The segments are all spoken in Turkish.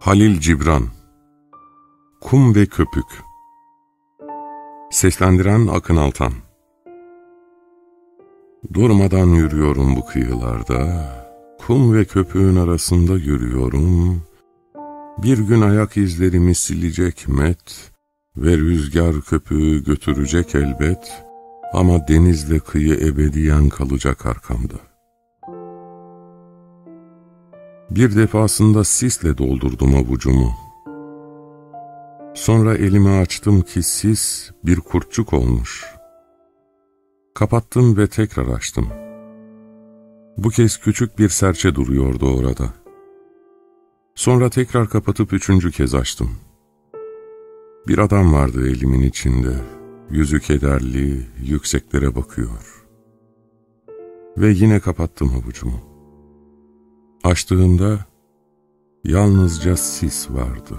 Halil Cibran. Kum ve Köpük. Seslendiren Akın Altan. Durmadan yürüyorum bu kıyılarda, kum ve köpüğün arasında yürüyorum. Bir gün ayak izlerimi silecek met ve rüzgar köpüğü götürecek elbet. Ama denizle kıyı ebediyen kalacak arkamda. Bir defasında sisle doldurdum avucumu. Sonra elimi açtım ki sis bir kurtçuk olmuş. Kapattım ve tekrar açtım. Bu kez küçük bir serçe duruyordu orada. Sonra tekrar kapatıp üçüncü kez açtım. Bir adam vardı elimin içinde. Yüzü kederli, yükseklere bakıyor. Ve yine kapattım avucumu. Açtığımda yalnızca sis vardı.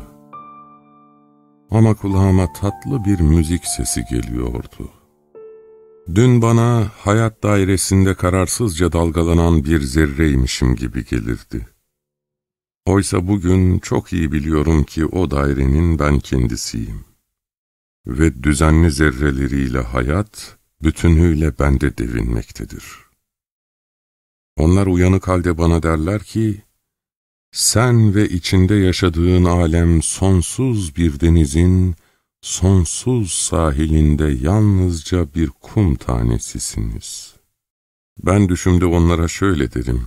Ama kulağıma tatlı bir müzik sesi geliyordu. Dün bana hayat dairesinde kararsızca dalgalanan bir zerreymişim gibi gelirdi. Oysa bugün çok iyi biliyorum ki o dairenin ben kendisiyim. Ve düzenli zerreleriyle hayat bütünüyle bende devinmektedir.'' Onlar uyanık halde bana derler ki, sen ve içinde yaşadığın alem sonsuz bir denizin, sonsuz sahilinde yalnızca bir kum tanesisiniz. Ben düşümde onlara şöyle derim,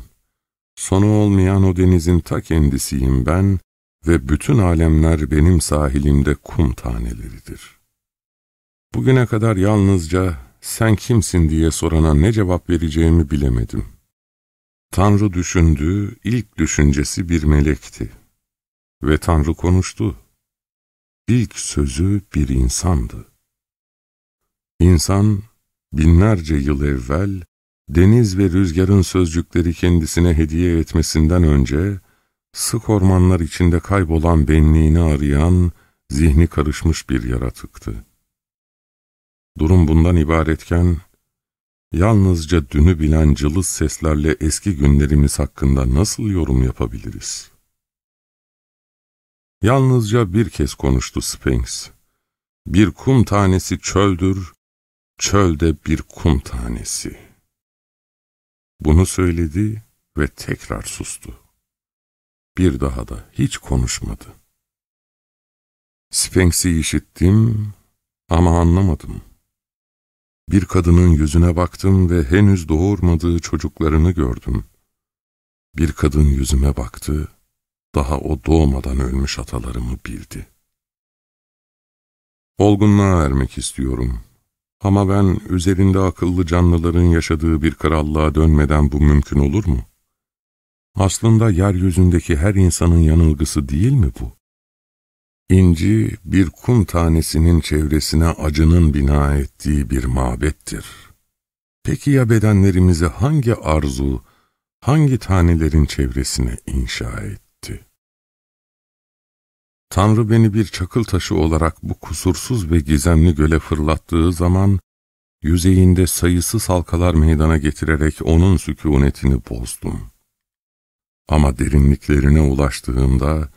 sonu olmayan o denizin ta kendisiyim ben ve bütün alemler benim sahilimde kum taneleridir. Bugüne kadar yalnızca sen kimsin diye sorana ne cevap vereceğimi bilemedim. Tanrı düşündü, ilk düşüncesi bir melekti. Ve Tanrı konuştu. İlk sözü bir insandı. İnsan, binlerce yıl evvel, deniz ve rüzgarın sözcükleri kendisine hediye etmesinden önce, sık ormanlar içinde kaybolan benliğini arayan, zihni karışmış bir yaratıktı. Durum bundan ibaretken, Yalnızca dünü bilen cılız seslerle eski günlerimiz hakkında nasıl yorum yapabiliriz? Yalnızca bir kez konuştu Sphinx. Bir kum tanesi çöldür, çölde bir kum tanesi. Bunu söyledi ve tekrar sustu. Bir daha da hiç konuşmadı. Sphinx'i işittim ama anlamadım. Bir kadının yüzüne baktım ve henüz doğurmadığı çocuklarını gördüm. Bir kadın yüzüme baktı, daha o doğmadan ölmüş atalarımı bildi. Olgunluğa ermek istiyorum. Ama ben üzerinde akıllı canlıların yaşadığı bir krallığa dönmeden bu mümkün olur mu? Aslında yeryüzündeki her insanın yanılgısı değil mi bu? İnci bir kum tanesinin çevresine acının bina ettiği bir mabettir. Peki ya bedenlerimizi hangi arzu, hangi tanelerin çevresine inşa etti? Tanrı beni bir çakıl taşı olarak bu kusursuz ve gizemli göle fırlattığı zaman, yüzeyinde sayısız halkalar meydana getirerek onun sükunetini bozdum. Ama derinliklerine ulaştığımda,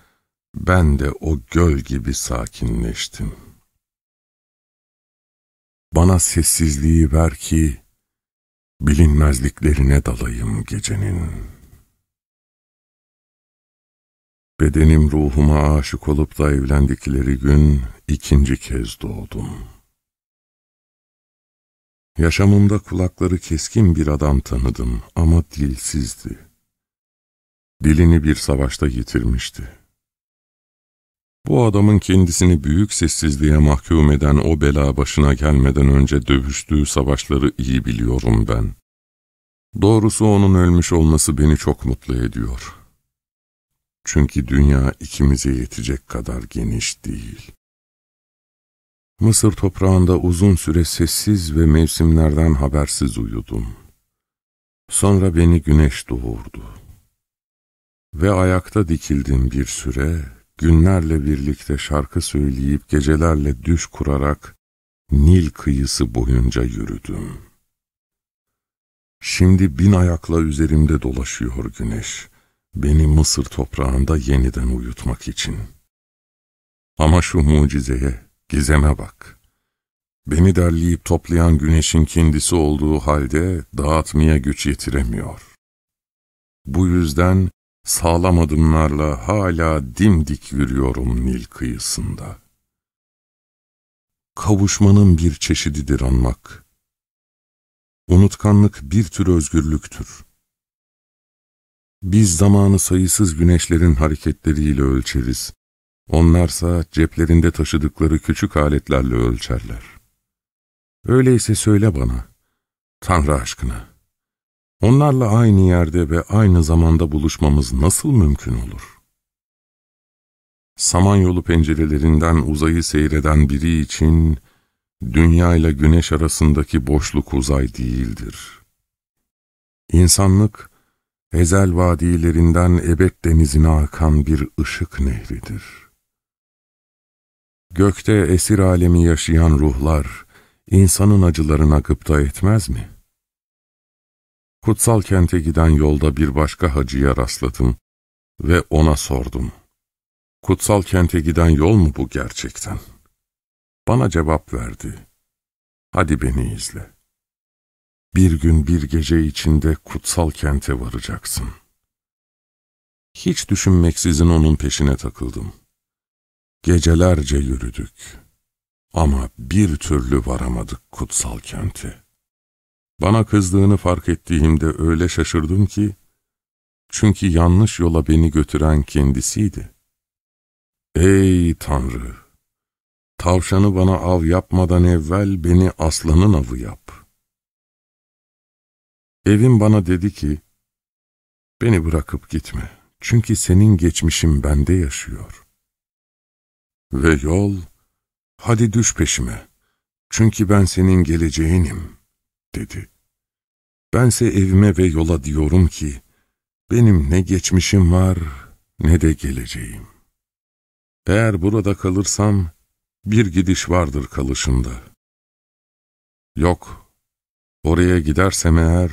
ben de o göl gibi sakinleştim. Bana sessizliği ver ki, bilinmezliklerine dalayım gecenin. Bedenim ruhuma aşık olup da evlendikleri gün ikinci kez doğdum. Yaşamımda kulakları keskin bir adam tanıdım ama dilsizdi. Dilini bir savaşta yitirmişti. Bu adamın kendisini büyük sessizliğe mahkum eden o bela başına gelmeden önce dövüştüğü savaşları iyi biliyorum ben. Doğrusu onun ölmüş olması beni çok mutlu ediyor. Çünkü dünya ikimize yetecek kadar geniş değil. Mısır toprağında uzun süre sessiz ve mevsimlerden habersiz uyudum. Sonra beni güneş doğurdu. Ve ayakta dikildim bir süre günlerle birlikte şarkı söyleyip gecelerle düş kurarak Nil kıyısı boyunca yürüdüm. Şimdi bin ayakla üzerimde dolaşıyor güneş. beni Mısır toprağında yeniden uyutmak için. Ama şu mucizeye, gizeme bak. Beni derleyip toplayan güneşin kendisi olduğu halde dağıtmaya güç yetiremiyor. Bu yüzden sağlam adımlarla hala dimdik yürüyorum Nil kıyısında. Kavuşmanın bir çeşididir anmak. Unutkanlık bir tür özgürlüktür. Biz zamanı sayısız güneşlerin hareketleriyle ölçeriz. Onlarsa ceplerinde taşıdıkları küçük aletlerle ölçerler. Öyleyse söyle bana, Tanrı aşkına, onlarla aynı yerde ve aynı zamanda buluşmamız nasıl mümkün olur? Samanyolu pencerelerinden uzayı seyreden biri için, dünya ile güneş arasındaki boşluk uzay değildir. İnsanlık, ezel vadilerinden ebed denizine akan bir ışık nehridir. Gökte esir alemi yaşayan ruhlar, insanın acılarına gıpta etmez mi? Kutsal kente giden yolda bir başka hacıya rastladım ve ona sordum. Kutsal kente giden yol mu bu gerçekten? Bana cevap verdi. Hadi beni izle. Bir gün bir gece içinde kutsal kente varacaksın. Hiç düşünmeksizin onun peşine takıldım. Gecelerce yürüdük. Ama bir türlü varamadık kutsal kente. Bana kızdığını fark ettiğimde öyle şaşırdım ki, çünkü yanlış yola beni götüren kendisiydi. Ey Tanrı! Tavşanı bana av yapmadan evvel beni aslanın avı yap. Evim bana dedi ki, beni bırakıp gitme, çünkü senin geçmişin bende yaşıyor. Ve yol, hadi düş peşime, çünkü ben senin geleceğinim, dedi. Bense evime ve yola diyorum ki, benim ne geçmişim var, ne de geleceğim. Eğer burada kalırsam, bir gidiş vardır kalışımda. Yok, oraya gidersem eğer,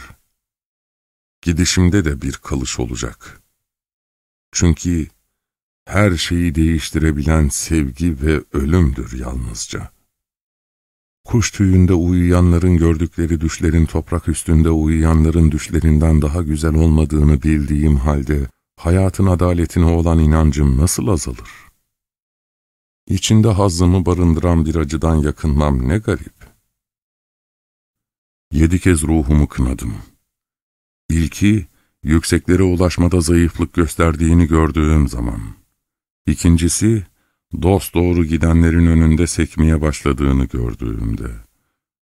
gidişimde de bir kalış olacak. Çünkü her şeyi değiştirebilen sevgi ve ölümdür yalnızca. Kuş tüyünde uyuyanların gördükleri düşlerin toprak üstünde uyuyanların düşlerinden daha güzel olmadığını bildiğim halde, hayatın adaletine olan inancım nasıl azalır? İçinde hazzımı barındıran bir acıdan yakınmam ne garip. Yedi kez ruhumu kınadım. İlki, yükseklere ulaşmada zayıflık gösterdiğini gördüğüm zaman. İkincisi, dost doğru gidenlerin önünde sekmeye başladığını gördüğümde.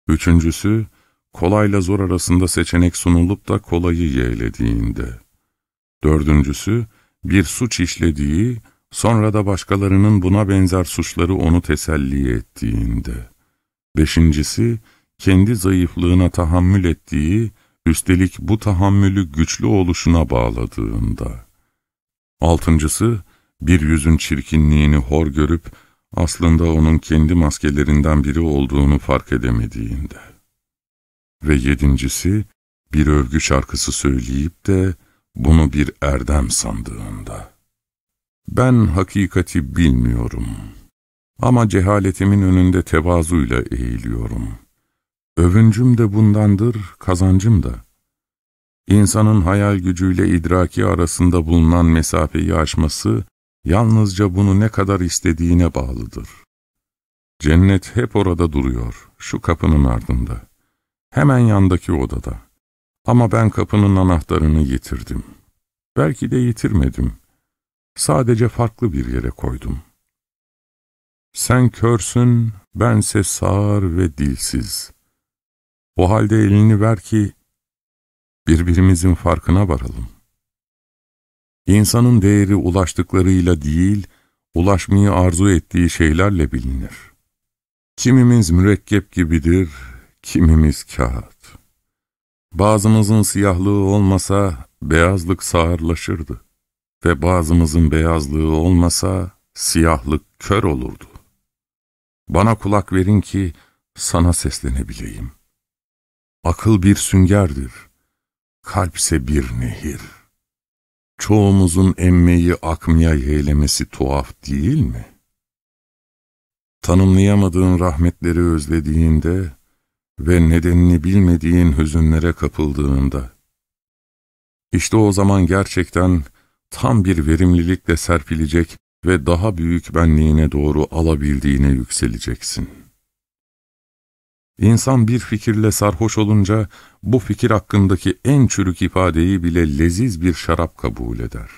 Üçüncüsü, kolayla zor arasında seçenek sunulup da kolayı yeğlediğinde. Dördüncüsü, bir suç işlediği, sonra da başkalarının buna benzer suçları onu teselli ettiğinde. Beşincisi, kendi zayıflığına tahammül ettiği, üstelik bu tahammülü güçlü oluşuna bağladığında. Altıncısı, bir yüzün çirkinliğini hor görüp, aslında onun kendi maskelerinden biri olduğunu fark edemediğinde. Ve yedincisi, bir övgü şarkısı söyleyip de bunu bir erdem sandığında. Ben hakikati bilmiyorum. Ama cehaletimin önünde tevazuyla eğiliyorum. Övüncüm de bundandır, kazancım da. İnsanın hayal gücüyle idraki arasında bulunan mesafeyi aşması, yalnızca bunu ne kadar istediğine bağlıdır. Cennet hep orada duruyor, şu kapının ardında. Hemen yandaki odada. Ama ben kapının anahtarını yitirdim. Belki de yitirmedim. Sadece farklı bir yere koydum. Sen körsün, bense sağır ve dilsiz. O halde elini ver ki birbirimizin farkına varalım. İnsanın değeri ulaştıklarıyla değil, ulaşmayı arzu ettiği şeylerle bilinir. Kimimiz mürekkep gibidir, kimimiz kağıt. Bazımızın siyahlığı olmasa beyazlık sağırlaşırdı ve bazımızın beyazlığı olmasa siyahlık kör olurdu. Bana kulak verin ki sana seslenebileyim. Akıl bir süngerdir, kalpse bir nehir. Çoğumuzun emmeyi akmaya yeğlemesi tuhaf değil mi? Tanımlayamadığın rahmetleri özlediğinde ve nedenini bilmediğin hüzünlere kapıldığında, işte o zaman gerçekten tam bir verimlilikle serpilecek ve daha büyük benliğine doğru alabildiğine yükseleceksin. İnsan bir fikirle sarhoş olunca bu fikir hakkındaki en çürük ifadeyi bile leziz bir şarap kabul eder.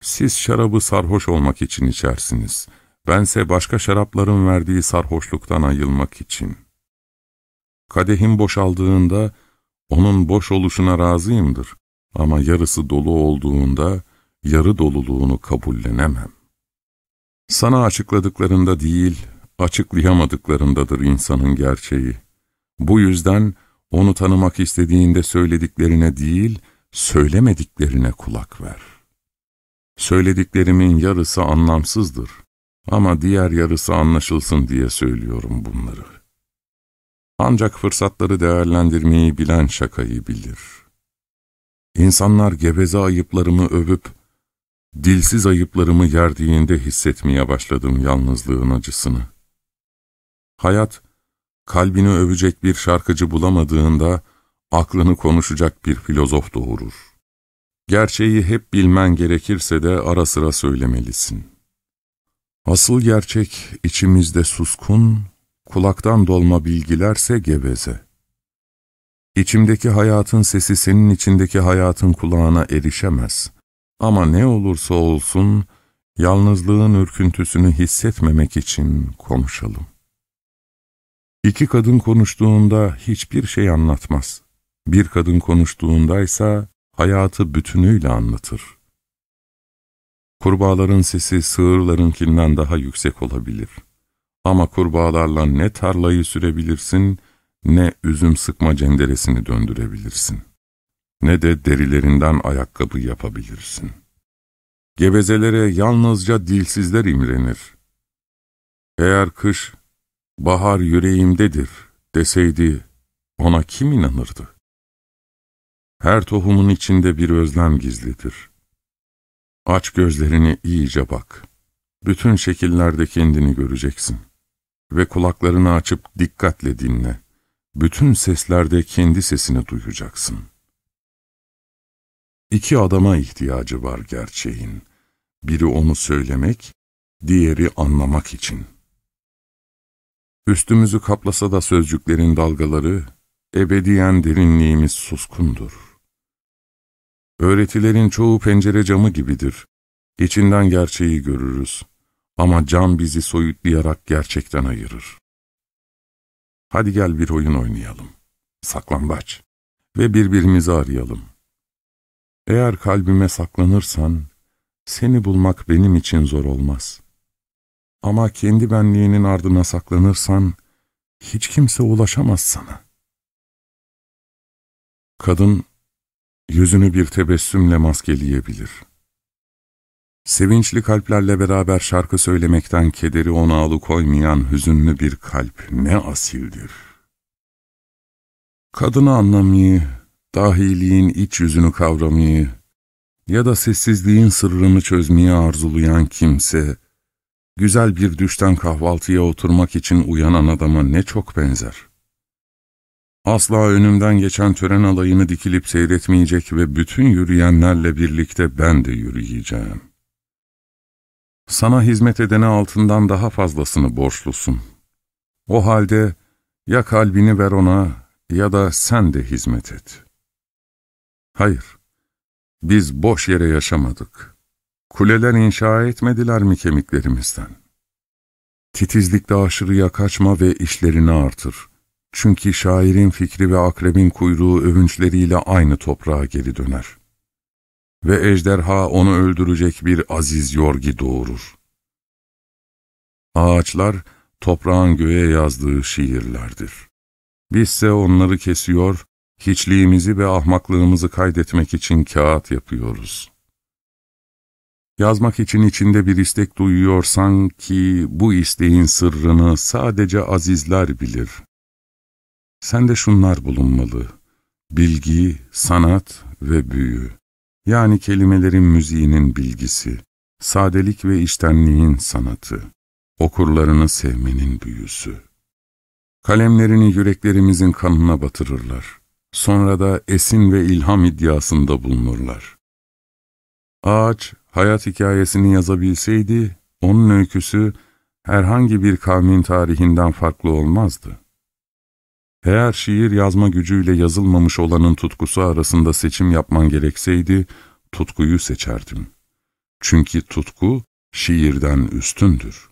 Siz şarabı sarhoş olmak için içersiniz. Bense başka şarapların verdiği sarhoşluktan ayılmak için. Kadehim boşaldığında onun boş oluşuna razıyımdır. Ama yarısı dolu olduğunda yarı doluluğunu kabullenemem. Sana açıkladıklarında değil, açıklayamadıklarındadır insanın gerçeği. Bu yüzden onu tanımak istediğinde söylediklerine değil, söylemediklerine kulak ver. Söylediklerimin yarısı anlamsızdır ama diğer yarısı anlaşılsın diye söylüyorum bunları. Ancak fırsatları değerlendirmeyi bilen şakayı bilir. İnsanlar geveze ayıplarımı övüp, dilsiz ayıplarımı yerdiğinde hissetmeye başladım yalnızlığın acısını. Hayat, kalbini övecek bir şarkıcı bulamadığında, aklını konuşacak bir filozof doğurur. Gerçeği hep bilmen gerekirse de ara sıra söylemelisin. Asıl gerçek içimizde suskun, kulaktan dolma bilgilerse geveze. İçimdeki hayatın sesi senin içindeki hayatın kulağına erişemez. Ama ne olursa olsun, yalnızlığın ürküntüsünü hissetmemek için konuşalım. İki kadın konuştuğunda hiçbir şey anlatmaz. Bir kadın konuştuğundaysa hayatı bütünüyle anlatır. Kurbağaların sesi sığırlarınkinden daha yüksek olabilir. Ama kurbağalarla ne tarlayı sürebilirsin, ne üzüm sıkma cenderesini döndürebilirsin. Ne de derilerinden ayakkabı yapabilirsin. Gevezelere yalnızca dilsizler imrenir. Eğer kış, bahar yüreğimdedir deseydi ona kim inanırdı? Her tohumun içinde bir özlem gizlidir. Aç gözlerini iyice bak. Bütün şekillerde kendini göreceksin. Ve kulaklarını açıp dikkatle dinle bütün seslerde kendi sesini duyacaksın. İki adama ihtiyacı var gerçeğin. Biri onu söylemek, diğeri anlamak için. Üstümüzü kaplasa da sözcüklerin dalgaları, ebediyen derinliğimiz suskundur. Öğretilerin çoğu pencere camı gibidir. İçinden gerçeği görürüz. Ama cam bizi soyutlayarak gerçekten ayırır. Hadi gel bir oyun oynayalım. Saklambaç. Ve birbirimizi arayalım. Eğer kalbime saklanırsan, seni bulmak benim için zor olmaz. Ama kendi benliğinin ardına saklanırsan, hiç kimse ulaşamaz sana. Kadın, yüzünü bir tebessümle maskeleyebilir. Sevinçli kalplerle beraber şarkı söylemekten kederi ona alıkoymayan hüzünlü bir kalp ne asildir. Kadını anlamayı, dahiliğin iç yüzünü kavramayı ya da sessizliğin sırrını çözmeyi arzulayan kimse, güzel bir düşten kahvaltıya oturmak için uyanan adama ne çok benzer. Asla önümden geçen tören alayını dikilip seyretmeyecek ve bütün yürüyenlerle birlikte ben de yürüyeceğim. Sana hizmet edene altından daha fazlasını borçlusun. O halde ya kalbini ver ona ya da sen de hizmet et. Hayır, biz boş yere yaşamadık. Kuleler inşa etmediler mi kemiklerimizden? Titizlikte aşırıya kaçma ve işlerini artır. Çünkü şairin fikri ve akrebin kuyruğu övünçleriyle aynı toprağa geri döner ve ejderha onu öldürecek bir aziz yorgi doğurur. Ağaçlar toprağın göğe yazdığı şiirlerdir. Bizse onları kesiyor, hiçliğimizi ve ahmaklığımızı kaydetmek için kağıt yapıyoruz. Yazmak için içinde bir istek duyuyorsan ki bu isteğin sırrını sadece azizler bilir. Sen de şunlar bulunmalı, bilgi, sanat ve büyü. yani kelimelerin müziğinin bilgisi, sadelik ve iştenliğin sanatı, okurlarını sevmenin büyüsü. Kalemlerini yüreklerimizin kanına batırırlar. Sonra da esin ve ilham iddiasında bulunurlar. Ağaç, hayat hikayesini yazabilseydi, onun öyküsü herhangi bir kavmin tarihinden farklı olmazdı. Eğer şiir yazma gücüyle yazılmamış olanın tutkusu arasında seçim yapman gerekseydi, tutkuyu seçerdim. Çünkü tutku şiirden üstündür.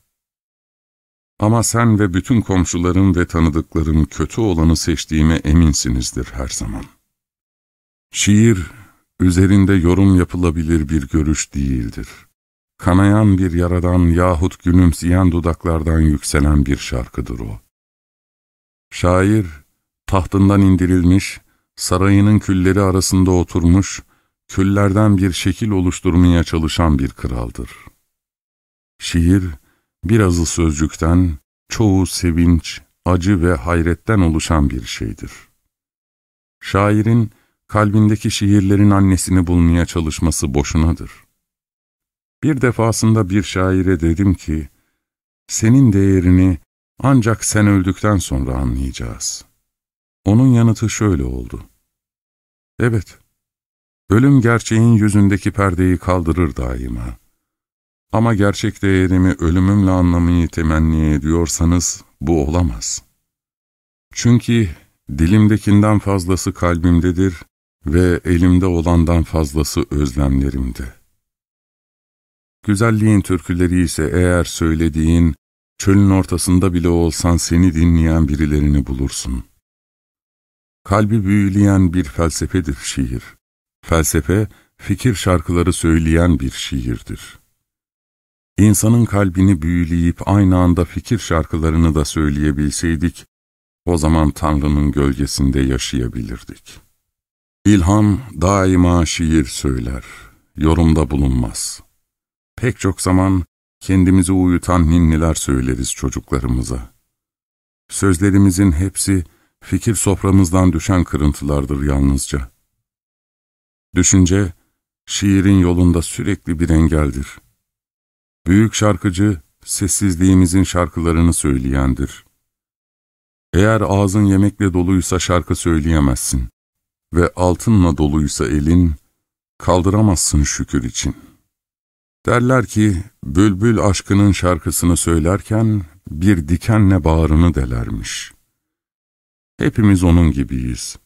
Ama sen ve bütün komşuların ve tanıdıkların kötü olanı seçtiğime eminsinizdir her zaman. Şiir, üzerinde yorum yapılabilir bir görüş değildir. Kanayan bir yaradan yahut gülümseyen dudaklardan yükselen bir şarkıdır o. Şair, tahtından indirilmiş, sarayının külleri arasında oturmuş, küllerden bir şekil oluşturmaya çalışan bir kraldır. Şiir, birazı sözcükten, çoğu sevinç, acı ve hayretten oluşan bir şeydir. Şairin, kalbindeki şiirlerin annesini bulmaya çalışması boşunadır. Bir defasında bir şaire dedim ki, senin değerini ancak sen öldükten sonra anlayacağız. Onun yanıtı şöyle oldu. Evet, ölüm gerçeğin yüzündeki perdeyi kaldırır daima. Ama gerçek değerimi ölümümle anlamayı temenni ediyorsanız bu olamaz. Çünkü dilimdekinden fazlası kalbimdedir ve elimde olandan fazlası özlemlerimde. Güzelliğin türküleri ise eğer söylediğin, çölün ortasında bile olsan seni dinleyen birilerini bulursun. Kalbi büyüleyen bir felsefedir şiir. Felsefe, fikir şarkıları söyleyen bir şiirdir. İnsanın kalbini büyüleyip aynı anda fikir şarkılarını da söyleyebilseydik, o zaman Tanrı'nın gölgesinde yaşayabilirdik. İlham daima şiir söyler, yorumda bulunmaz. Pek çok zaman kendimizi uyutan ninniler söyleriz çocuklarımıza. Sözlerimizin hepsi fikir soframızdan düşen kırıntılardır yalnızca. Düşünce, şiirin yolunda sürekli bir engeldir. Büyük şarkıcı, sessizliğimizin şarkılarını söyleyendir. Eğer ağzın yemekle doluysa şarkı söyleyemezsin ve altınla doluysa elin, kaldıramazsın şükür için. Derler ki, bülbül aşkının şarkısını söylerken bir dikenle bağrını delermiş. Hepimiz onun gibiyiz.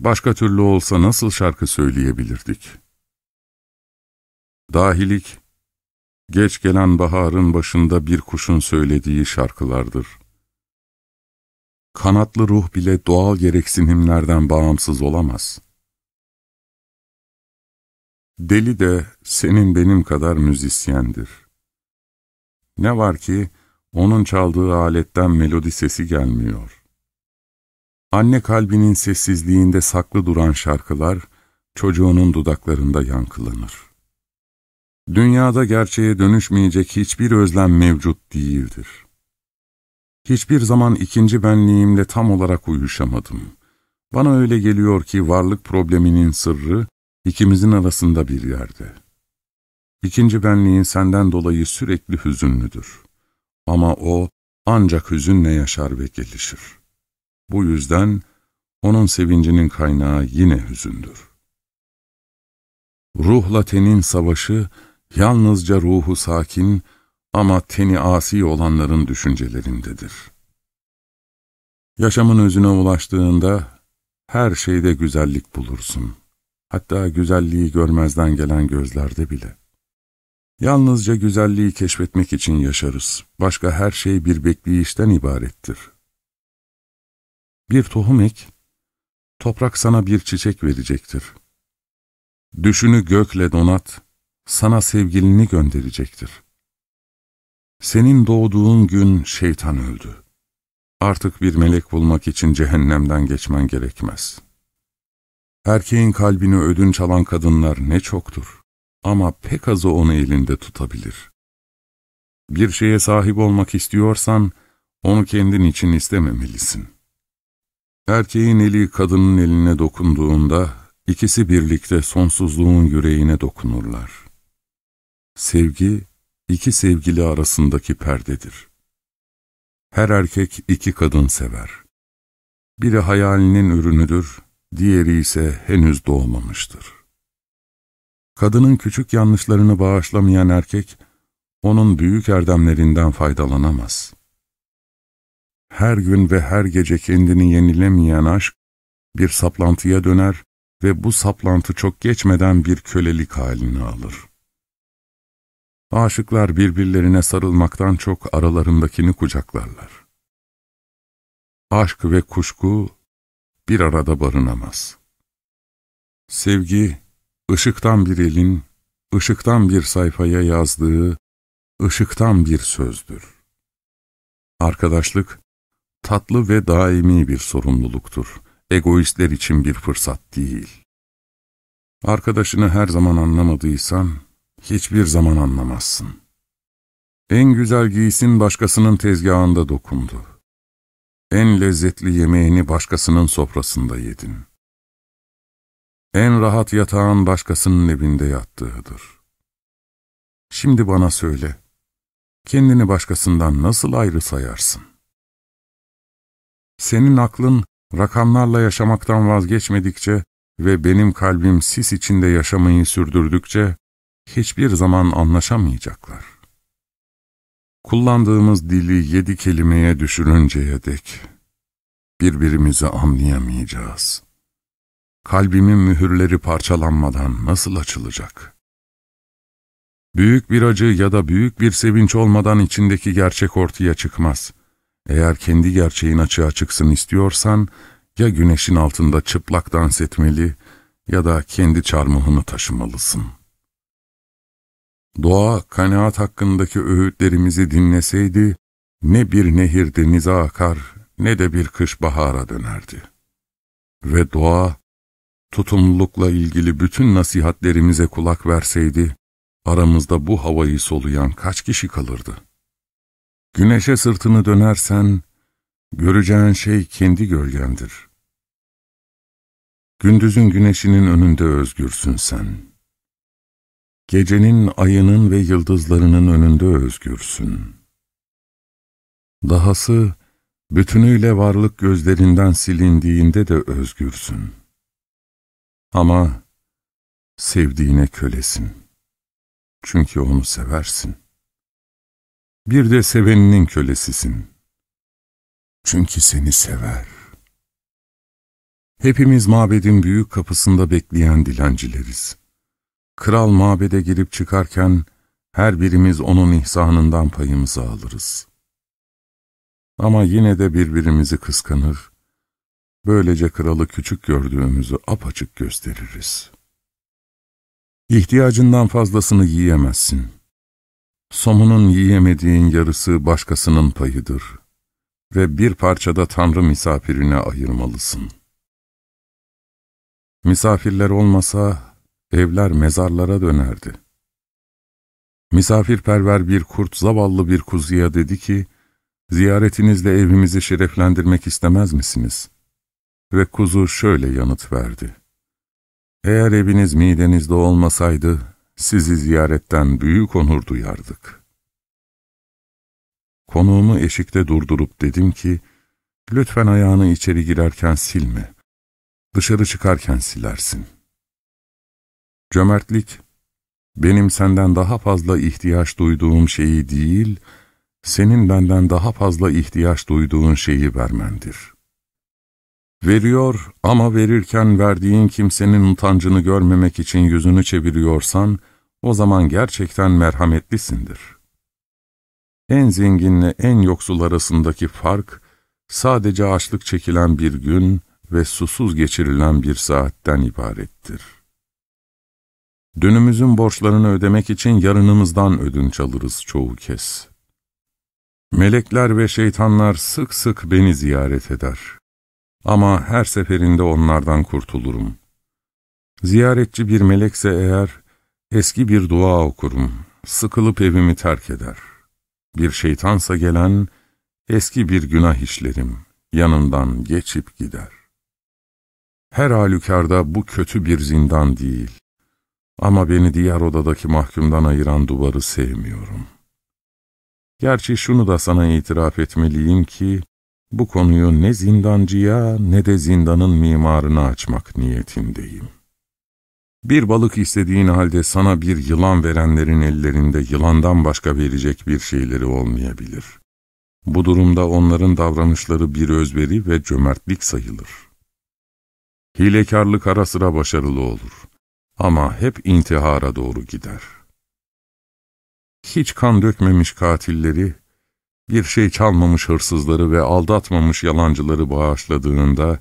Başka türlü olsa nasıl şarkı söyleyebilirdik? Dahilik, geç gelen baharın başında bir kuşun söylediği şarkılardır. Kanatlı ruh bile doğal gereksinimlerden bağımsız olamaz. Deli de senin benim kadar müzisyendir. Ne var ki onun çaldığı aletten melodi sesi gelmiyor. Anne kalbinin sessizliğinde saklı duran şarkılar çocuğunun dudaklarında yankılanır. Dünyada gerçeğe dönüşmeyecek hiçbir özlem mevcut değildir. Hiçbir zaman ikinci benliğimle tam olarak uyuşamadım. Bana öyle geliyor ki varlık probleminin sırrı ikimizin arasında bir yerde. İkinci benliğin senden dolayı sürekli hüzünlüdür. Ama o ancak hüzünle yaşar ve gelişir. Bu yüzden onun sevincinin kaynağı yine hüzündür. Ruhla tenin savaşı yalnızca ruhu sakin ama teni asi olanların düşüncelerindedir. Yaşamın özüne ulaştığında her şeyde güzellik bulursun. Hatta güzelliği görmezden gelen gözlerde bile. Yalnızca güzelliği keşfetmek için yaşarız. Başka her şey bir bekleyişten ibarettir. Bir tohum ek, toprak sana bir çiçek verecektir. Düşünü gökle donat, sana sevgilini gönderecektir. Senin doğduğun gün şeytan öldü. Artık bir melek bulmak için cehennemden geçmen gerekmez.'' Erkeğin kalbini ödünç alan kadınlar ne çoktur. Ama pek azı onu elinde tutabilir. Bir şeye sahip olmak istiyorsan, onu kendin için istememelisin. Erkeğin eli kadının eline dokunduğunda, İkisi birlikte sonsuzluğun yüreğine dokunurlar. Sevgi, iki sevgili arasındaki perdedir. Her erkek iki kadın sever. Biri hayalinin ürünüdür, diğeri ise henüz doğmamıştır. Kadının küçük yanlışlarını bağışlamayan erkek, onun büyük erdemlerinden faydalanamaz. Her gün ve her gece kendini yenilemeyen aşk, bir saplantıya döner ve bu saplantı çok geçmeden bir kölelik halini alır. Aşıklar birbirlerine sarılmaktan çok aralarındakini kucaklarlar. Aşk ve kuşku bir arada barınamaz. Sevgi, ışıktan bir elin, ışıktan bir sayfaya yazdığı, ışıktan bir sözdür. Arkadaşlık, tatlı ve daimi bir sorumluluktur. Egoistler için bir fırsat değil. Arkadaşını her zaman anlamadıysan, hiçbir zaman anlamazsın. En güzel giysin başkasının tezgahında dokundu. En lezzetli yemeğini başkasının sofrasında yedin. En rahat yatağın başkasının evinde yattığıdır. Şimdi bana söyle, kendini başkasından nasıl ayrı sayarsın? Senin aklın rakamlarla yaşamaktan vazgeçmedikçe ve benim kalbim sis içinde yaşamayı sürdürdükçe hiçbir zaman anlaşamayacaklar. Kullandığımız dili yedi kelimeye düşürünceye dek birbirimizi anlayamayacağız. Kalbimin mühürleri parçalanmadan nasıl açılacak? Büyük bir acı ya da büyük bir sevinç olmadan içindeki gerçek ortaya çıkmaz. Eğer kendi gerçeğin açığa çıksın istiyorsan, ya güneşin altında çıplak dans etmeli ya da kendi çarmıhını taşımalısın. Doğa, kanaat hakkındaki öğütlerimizi dinleseydi, ne bir nehir denize akar ne de bir kış bahara dönerdi. Ve doğa, tutumlulukla ilgili bütün nasihatlerimize kulak verseydi, aramızda bu havayı soluyan kaç kişi kalırdı? Güneşe sırtını dönersen, göreceğin şey kendi gölgendir. Gündüzün güneşinin önünde özgürsün sen. Gecenin, ayının ve yıldızlarının önünde özgürsün. Dahası, bütünüyle varlık gözlerinden silindiğinde de özgürsün. Ama sevdiğine kölesin. Çünkü onu seversin. Bir de seveninin kölesisin. Çünkü seni sever. Hepimiz mabedin büyük kapısında bekleyen dilencileriz. Kral mabede girip çıkarken her birimiz onun ihsanından payımızı alırız. Ama yine de birbirimizi kıskanır, böylece kralı küçük gördüğümüzü apaçık gösteririz. İhtiyacından fazlasını yiyemezsin. Somunun yiyemediğin yarısı başkasının payıdır ve bir parçada Tanrı misafirine ayırmalısın.'' Misafirler olmasa evler mezarlara dönerdi. Misafirperver bir kurt zavallı bir kuzuya dedi ki, ziyaretinizle evimizi şereflendirmek istemez misiniz? Ve kuzu şöyle yanıt verdi. Eğer eviniz midenizde olmasaydı, sizi ziyaretten büyük onur duyardık. Konuğumu eşikte durdurup dedim ki, lütfen ayağını içeri girerken silme. Dışarı çıkarken silersin. Cömertlik, benim senden daha fazla ihtiyaç duyduğum şeyi değil, senin benden daha fazla ihtiyaç duyduğun şeyi vermendir. Veriyor ama verirken verdiğin kimsenin utancını görmemek için yüzünü çeviriyorsan, o zaman gerçekten merhametlisindir. En zenginle en yoksul arasındaki fark, sadece açlık çekilen bir gün, ve susuz geçirilen bir saatten ibarettir. Dönümüzün borçlarını ödemek için yarınımızdan ödünç alırız çoğu kez. Melekler ve şeytanlar sık sık beni ziyaret eder. Ama her seferinde onlardan kurtulurum. Ziyaretçi bir melekse eğer, eski bir dua okurum, sıkılıp evimi terk eder. Bir şeytansa gelen, eski bir günah işlerim, yanından geçip gider. Her halükarda bu kötü bir zindan değil. Ama beni diğer odadaki mahkumdan ayıran duvarı sevmiyorum. Gerçi şunu da sana itiraf etmeliyim ki, bu konuyu ne zindancıya ne de zindanın mimarını açmak niyetindeyim. Bir balık istediğin halde sana bir yılan verenlerin ellerinde yılandan başka verecek bir şeyleri olmayabilir. Bu durumda onların davranışları bir özveri ve cömertlik sayılır. Hilekarlık ara sıra başarılı olur ama hep intihara doğru gider. Hiç kan dökmemiş katilleri, bir şey çalmamış hırsızları ve aldatmamış yalancıları bağışladığında,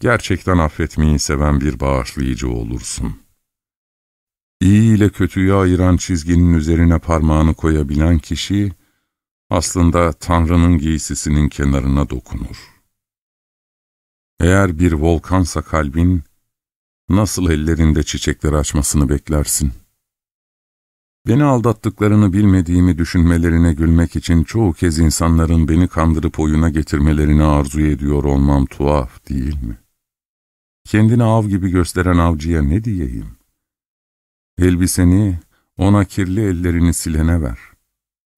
gerçekten affetmeyi seven bir bağışlayıcı olursun. İyi ile kötüyü ayıran çizginin üzerine parmağını koyabilen kişi, aslında Tanrı'nın giysisinin kenarına dokunur. Eğer bir volkansa kalbin, nasıl ellerinde çiçekler açmasını beklersin? Beni aldattıklarını bilmediğimi düşünmelerine gülmek için çoğu kez insanların beni kandırıp oyuna getirmelerini arzu ediyor olmam tuhaf değil mi? Kendini av gibi gösteren avcıya ne diyeyim? Elbiseni, ona kirli ellerini silene ver.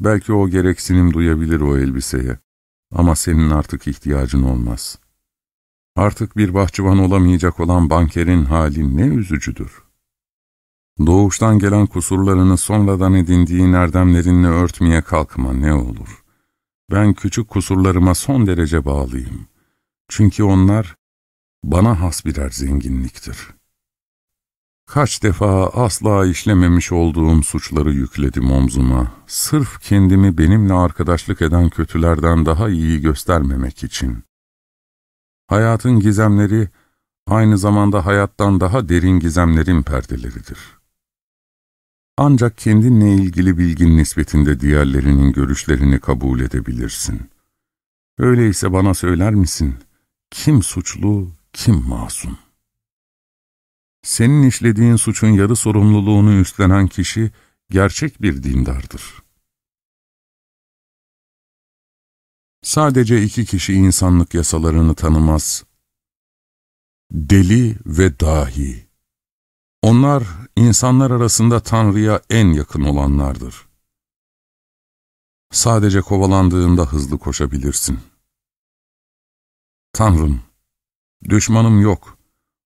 Belki o gereksinim duyabilir o elbiseye. Ama senin artık ihtiyacın olmaz. Artık bir bahçıvan olamayacak olan bankerin hali ne üzücüdür. Doğuştan gelen kusurlarını sonradan edindiğin erdemlerinle örtmeye kalkma ne olur. Ben küçük kusurlarıma son derece bağlıyım. Çünkü onlar bana has birer zenginliktir.'' Kaç defa asla işlememiş olduğum suçları yükledim omzuma, sırf kendimi benimle arkadaşlık eden kötülerden daha iyi göstermemek için. Hayatın gizemleri, aynı zamanda hayattan daha derin gizemlerin perdeleridir. Ancak kendinle ilgili bilgin nispetinde diğerlerinin görüşlerini kabul edebilirsin. Öyleyse bana söyler misin, kim suçlu, kim masum? Senin işlediğin suçun yarı sorumluluğunu üstlenen kişi gerçek bir dindardır. Sadece iki kişi insanlık yasalarını tanımaz. Deli ve dahi. Onlar insanlar arasında Tanrı'ya en yakın olanlardır. Sadece kovalandığında hızlı koşabilirsin. Tanrım, düşmanım yok.''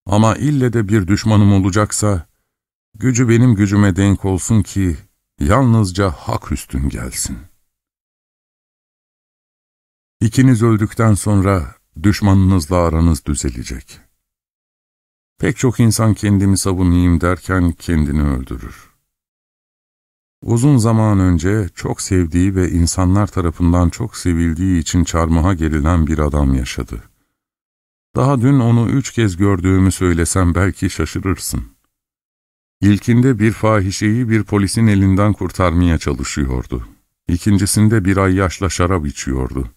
Ama ille de bir düşmanım olacaksa, gücü benim gücüme denk olsun ki, yalnızca hak üstün gelsin. İkiniz öldükten sonra düşmanınızla aranız düzelecek. Pek çok insan kendimi savunayım derken kendini öldürür. Uzun zaman önce çok sevdiği ve insanlar tarafından çok sevildiği için çarmıha gerilen bir adam yaşadı. Daha dün onu üç kez gördüğümü söylesem belki şaşırırsın. İlkinde bir fahişeyi bir polisin elinden kurtarmaya çalışıyordu. İkincisinde bir ay yaşla şarap içiyordu.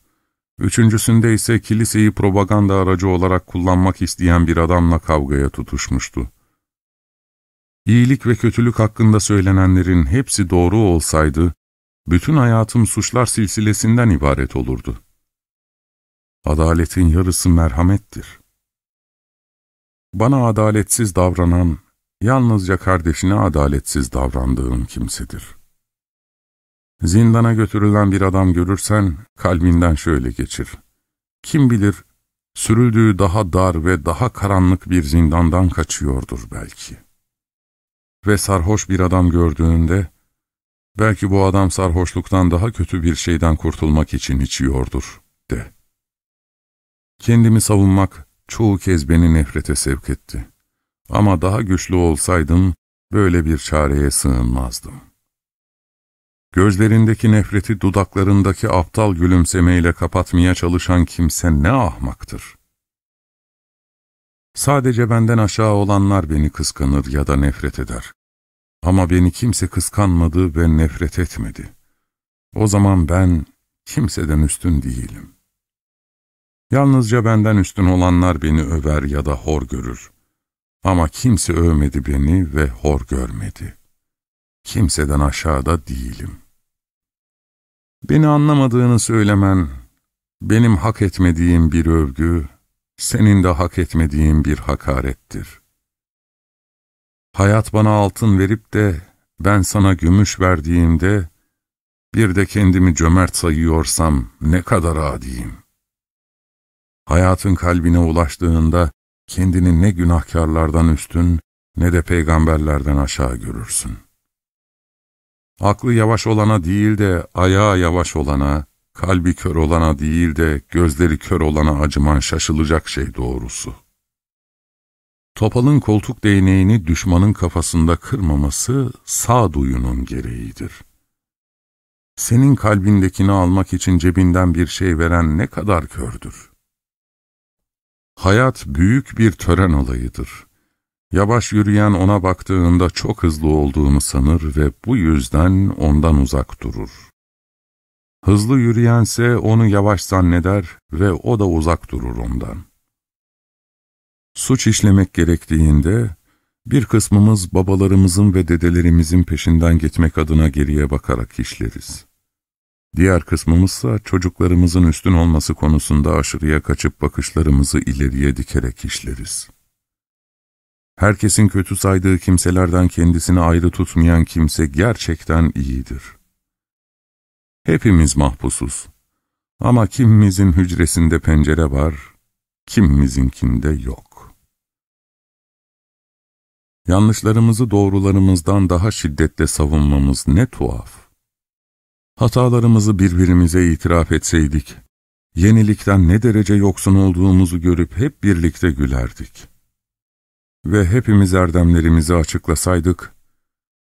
Üçüncüsünde ise kiliseyi propaganda aracı olarak kullanmak isteyen bir adamla kavgaya tutuşmuştu. İyilik ve kötülük hakkında söylenenlerin hepsi doğru olsaydı, bütün hayatım suçlar silsilesinden ibaret olurdu. Adaletin yarısı merhamettir. Bana adaletsiz davranan, yalnızca kardeşine adaletsiz davrandığın kimsedir. Zindana götürülen bir adam görürsen, kalbinden şöyle geçir. Kim bilir, sürüldüğü daha dar ve daha karanlık bir zindandan kaçıyordur belki. Ve sarhoş bir adam gördüğünde, belki bu adam sarhoşluktan daha kötü bir şeyden kurtulmak için içiyordur, de. Kendimi savunmak çoğu kez beni nefrete sevk etti. Ama daha güçlü olsaydım böyle bir çareye sığınmazdım. Gözlerindeki nefreti dudaklarındaki aptal gülümsemeyle kapatmaya çalışan kimse ne ahmaktır. Sadece benden aşağı olanlar beni kıskanır ya da nefret eder. Ama beni kimse kıskanmadı ve nefret etmedi. O zaman ben kimseden üstün değilim. Yalnızca benden üstün olanlar beni över ya da hor görür. Ama kimse övmedi beni ve hor görmedi. Kimseden aşağıda değilim. Beni anlamadığını söylemen, benim hak etmediğim bir övgü, senin de hak etmediğin bir hakarettir. Hayat bana altın verip de ben sana gümüş verdiğimde, bir de kendimi cömert sayıyorsam ne kadar adiyim. Hayatın kalbine ulaştığında kendini ne günahkarlardan üstün ne de peygamberlerden aşağı görürsün. Aklı yavaş olana değil de ayağı yavaş olana, kalbi kör olana değil de gözleri kör olana acıman şaşılacak şey doğrusu. Topalın koltuk değneğini düşmanın kafasında kırmaması sağduyunun gereğidir. Senin kalbindekini almak için cebinden bir şey veren ne kadar kördür. Hayat büyük bir tören olayıdır. Yavaş yürüyen ona baktığında çok hızlı olduğunu sanır ve bu yüzden ondan uzak durur. Hızlı yürüyense onu yavaş zanneder ve o da uzak durur ondan. Suç işlemek gerektiğinde, bir kısmımız babalarımızın ve dedelerimizin peşinden gitmek adına geriye bakarak işleriz. Diğer kısmımızsa çocuklarımızın üstün olması konusunda aşırıya kaçıp bakışlarımızı ileriye dikerek işleriz. Herkesin kötü saydığı kimselerden kendisini ayrı tutmayan kimse gerçekten iyidir. Hepimiz mahpusuz. Ama kimimizin hücresinde pencere var, kimimizinkinde yok. Yanlışlarımızı doğrularımızdan daha şiddetle savunmamız ne tuhaf. Hatalarımızı birbirimize itiraf etseydik, yenilikten ne derece yoksun olduğumuzu görüp hep birlikte gülerdik. Ve hepimiz erdemlerimizi açıklasaydık,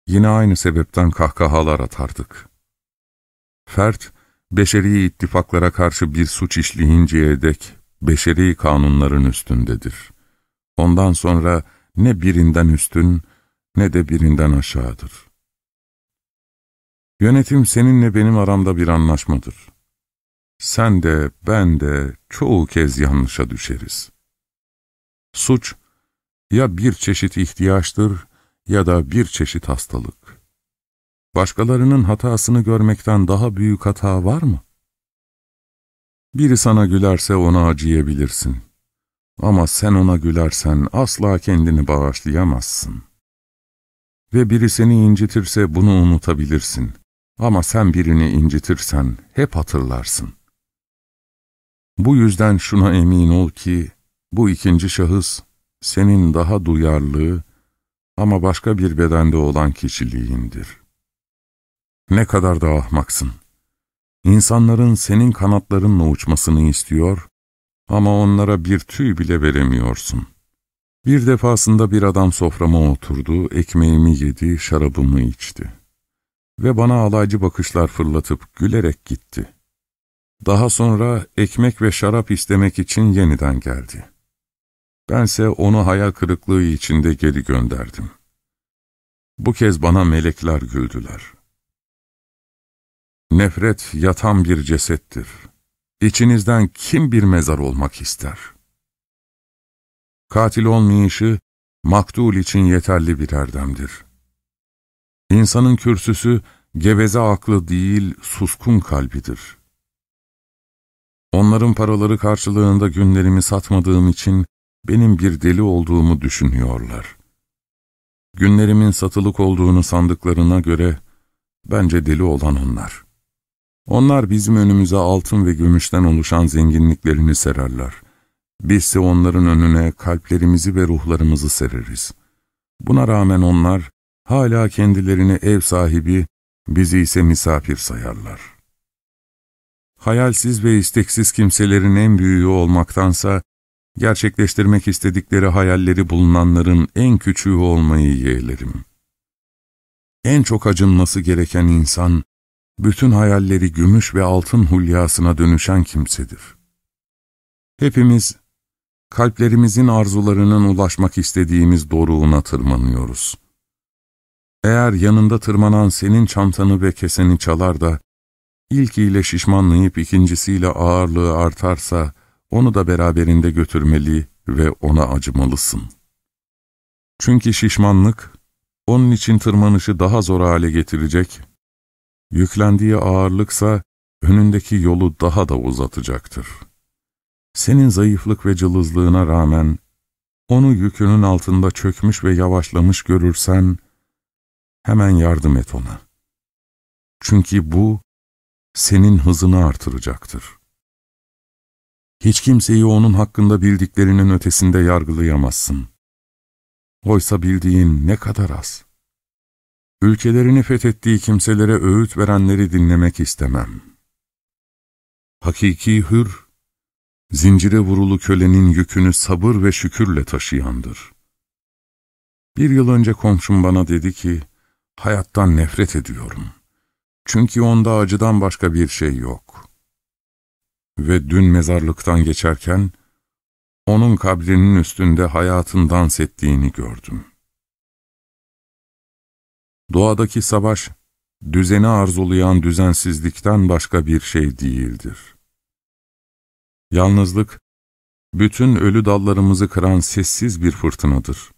yine aynı sebepten kahkahalar atardık. Fert, beşeri ittifaklara karşı bir suç işleyinceye dek beşeri kanunların üstündedir. Ondan sonra ne birinden üstün ne de birinden aşağıdır. Yönetim seninle benim aramda bir anlaşmadır. Sen de ben de çoğu kez yanlışa düşeriz. Suç ya bir çeşit ihtiyaçtır ya da bir çeşit hastalık. Başkalarının hatasını görmekten daha büyük hata var mı? Biri sana gülerse ona acıyabilirsin. Ama sen ona gülersen asla kendini bağışlayamazsın. Ve biri seni incitirse bunu unutabilirsin. Ama sen birini incitirsen hep hatırlarsın. Bu yüzden şuna emin ol ki bu ikinci şahıs senin daha duyarlı ama başka bir bedende olan kişiliğindir. Ne kadar da ahmaksın. İnsanların senin kanatlarınla uçmasını istiyor ama onlara bir tüy bile veremiyorsun. Bir defasında bir adam soframa oturdu, ekmeğimi yedi, şarabımı içti. Ve bana alaycı bakışlar fırlatıp gülerek gitti. Daha sonra ekmek ve şarap istemek için yeniden geldi. Bense onu hayal kırıklığı içinde geri gönderdim. Bu kez bana melekler güldüler. Nefret yatan bir cesettir. İçinizden kim bir mezar olmak ister? Katil olmayışı, maktul için yeterli bir erdemdir. İnsanın kürsüsü, geveze aklı değil, suskun kalbidir. Onların paraları karşılığında günlerimi satmadığım için, benim bir deli olduğumu düşünüyorlar. Günlerimin satılık olduğunu sandıklarına göre, bence deli olan onlar. Onlar bizim önümüze altın ve gümüşten oluşan zenginliklerini sererler. Bizse onların önüne kalplerimizi ve ruhlarımızı sereriz. Buna rağmen onlar, hala kendilerini ev sahibi, bizi ise misafir sayarlar. Hayalsiz ve isteksiz kimselerin en büyüğü olmaktansa, gerçekleştirmek istedikleri hayalleri bulunanların en küçüğü olmayı yeğlerim. En çok acınması gereken insan, bütün hayalleri gümüş ve altın hulyasına dönüşen kimsedir. Hepimiz, kalplerimizin arzularının ulaşmak istediğimiz doruğuna tırmanıyoruz. Eğer yanında tırmanan senin çantanı ve keseni çalar da, ilkiyle şişmanlayıp ikincisiyle ağırlığı artarsa, onu da beraberinde götürmeli ve ona acımalısın. Çünkü şişmanlık, onun için tırmanışı daha zor hale getirecek, yüklendiği ağırlıksa önündeki yolu daha da uzatacaktır. senin zayıflık ve cılızlığına rağmen onu yükünün altında çökmüş ve yavaşlamış görürsen, hemen yardım et ona. Çünkü bu, senin hızını artıracaktır. Hiç kimseyi onun hakkında bildiklerinin ötesinde yargılayamazsın. Oysa bildiğin ne kadar az. Ülkelerini fethettiği kimselere öğüt verenleri dinlemek istemem. Hakiki hür, zincire vurulu kölenin yükünü sabır ve şükürle taşıyandır. Bir yıl önce komşum bana dedi ki, hayattan nefret ediyorum. Çünkü onda acıdan başka bir şey yok. Ve dün mezarlıktan geçerken, onun kabrinin üstünde hayatın dans ettiğini gördüm. Doğadaki savaş, düzeni arzulayan düzensizlikten başka bir şey değildir. Yalnızlık, bütün ölü dallarımızı kıran sessiz bir fırtınadır.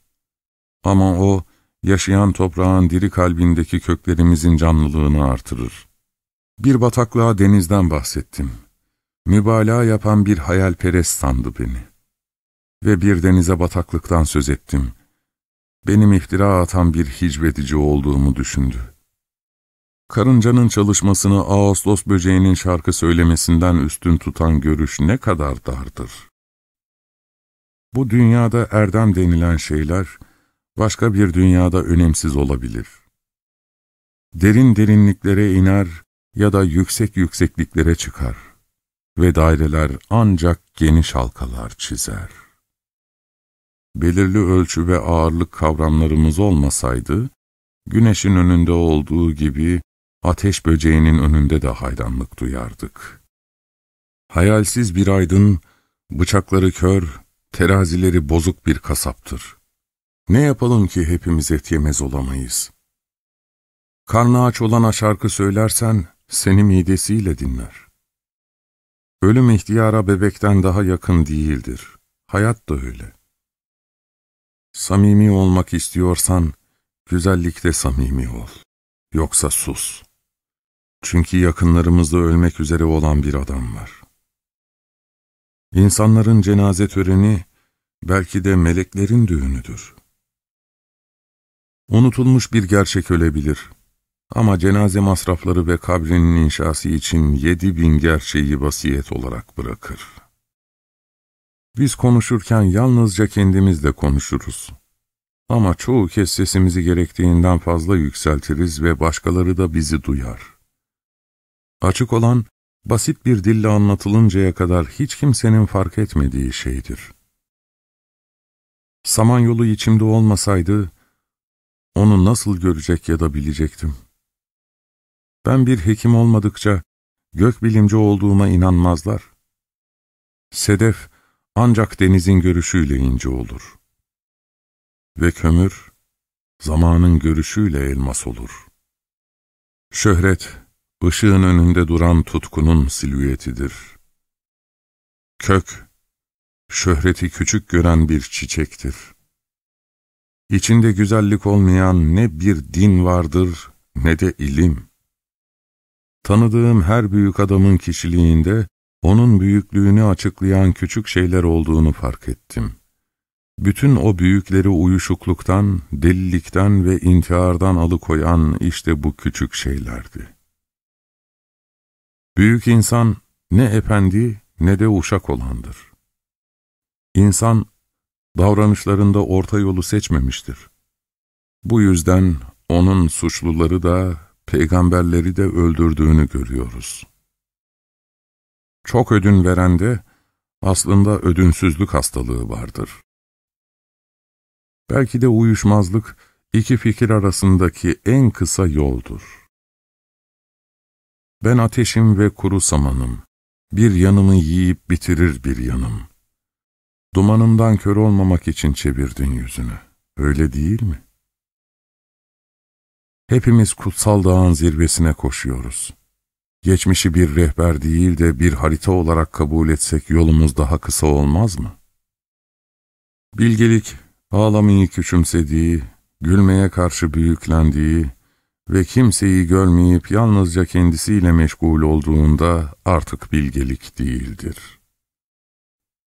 Ama o, yaşayan toprağın diri kalbindeki köklerimizin canlılığını artırır. Bir bataklığa denizden bahsettim. Mübalağa yapan bir hayalperest sandı beni. Ve bir denize bataklıktan söz ettim. Benim iftira atan bir hicvedici olduğumu düşündü. Karıncanın çalışmasını Ağustos böceğinin şarkı söylemesinden üstün tutan görüş ne kadar dardır. Bu dünyada erdem denilen şeyler, başka bir dünyada önemsiz olabilir. Derin derinliklere iner ya da yüksek yüksekliklere çıkar ve daireler ancak geniş halkalar çizer. Belirli ölçü ve ağırlık kavramlarımız olmasaydı, güneşin önünde olduğu gibi ateş böceğinin önünde de hayranlık duyardık. Hayalsiz bir aydın, bıçakları kör, terazileri bozuk bir kasaptır. Ne yapalım ki hepimiz et yemez olamayız? Karnı aç olana şarkı söylersen, seni midesiyle dinler. Ölüm ihtiyara bebekten daha yakın değildir. Hayat da öyle. Samimi olmak istiyorsan, güzellikte samimi ol. Yoksa sus. Çünkü yakınlarımızda ölmek üzere olan bir adam var. İnsanların cenaze töreni, belki de meleklerin düğünüdür. Unutulmuş bir gerçek ölebilir. Ama cenaze masrafları ve kabrinin inşası için yedi bin gerçeği vasiyet olarak bırakır. Biz konuşurken yalnızca kendimizle konuşuruz. Ama çoğu kez sesimizi gerektiğinden fazla yükseltiriz ve başkaları da bizi duyar. Açık olan, basit bir dille anlatılıncaya kadar hiç kimsenin fark etmediği şeydir. Samanyolu içimde olmasaydı, onu nasıl görecek ya da bilecektim? Ben bir hekim olmadıkça gökbilimci olduğuma inanmazlar. Sedef ancak denizin görüşüyle ince olur. Ve kömür zamanın görüşüyle elmas olur. Şöhret, ışığın önünde duran tutkunun silüetidir. Kök, şöhreti küçük gören bir çiçektir. İçinde güzellik olmayan ne bir din vardır ne de ilim. Tanıdığım her büyük adamın kişiliğinde onun büyüklüğünü açıklayan küçük şeyler olduğunu fark ettim. Bütün o büyükleri uyuşukluktan, delilikten ve intihardan alıkoyan işte bu küçük şeylerdi. Büyük insan ne efendi ne de uşak olandır. İnsan davranışlarında orta yolu seçmemiştir. Bu yüzden onun suçluları da peygamberleri de öldürdüğünü görüyoruz. Çok ödün verende aslında ödünsüzlük hastalığı vardır. Belki de uyuşmazlık iki fikir arasındaki en kısa yoldur. Ben ateşim ve kuru samanım, bir yanımı yiyip bitirir bir yanım. Dumanımdan kör olmamak için çevirdin yüzünü, öyle değil mi? Hepimiz kutsal dağın zirvesine koşuyoruz. Geçmişi bir rehber değil de bir harita olarak kabul etsek yolumuz daha kısa olmaz mı? Bilgelik, ağlamayı küçümsediği, gülmeye karşı büyüklendiği ve kimseyi görmeyip yalnızca kendisiyle meşgul olduğunda artık bilgelik değildir.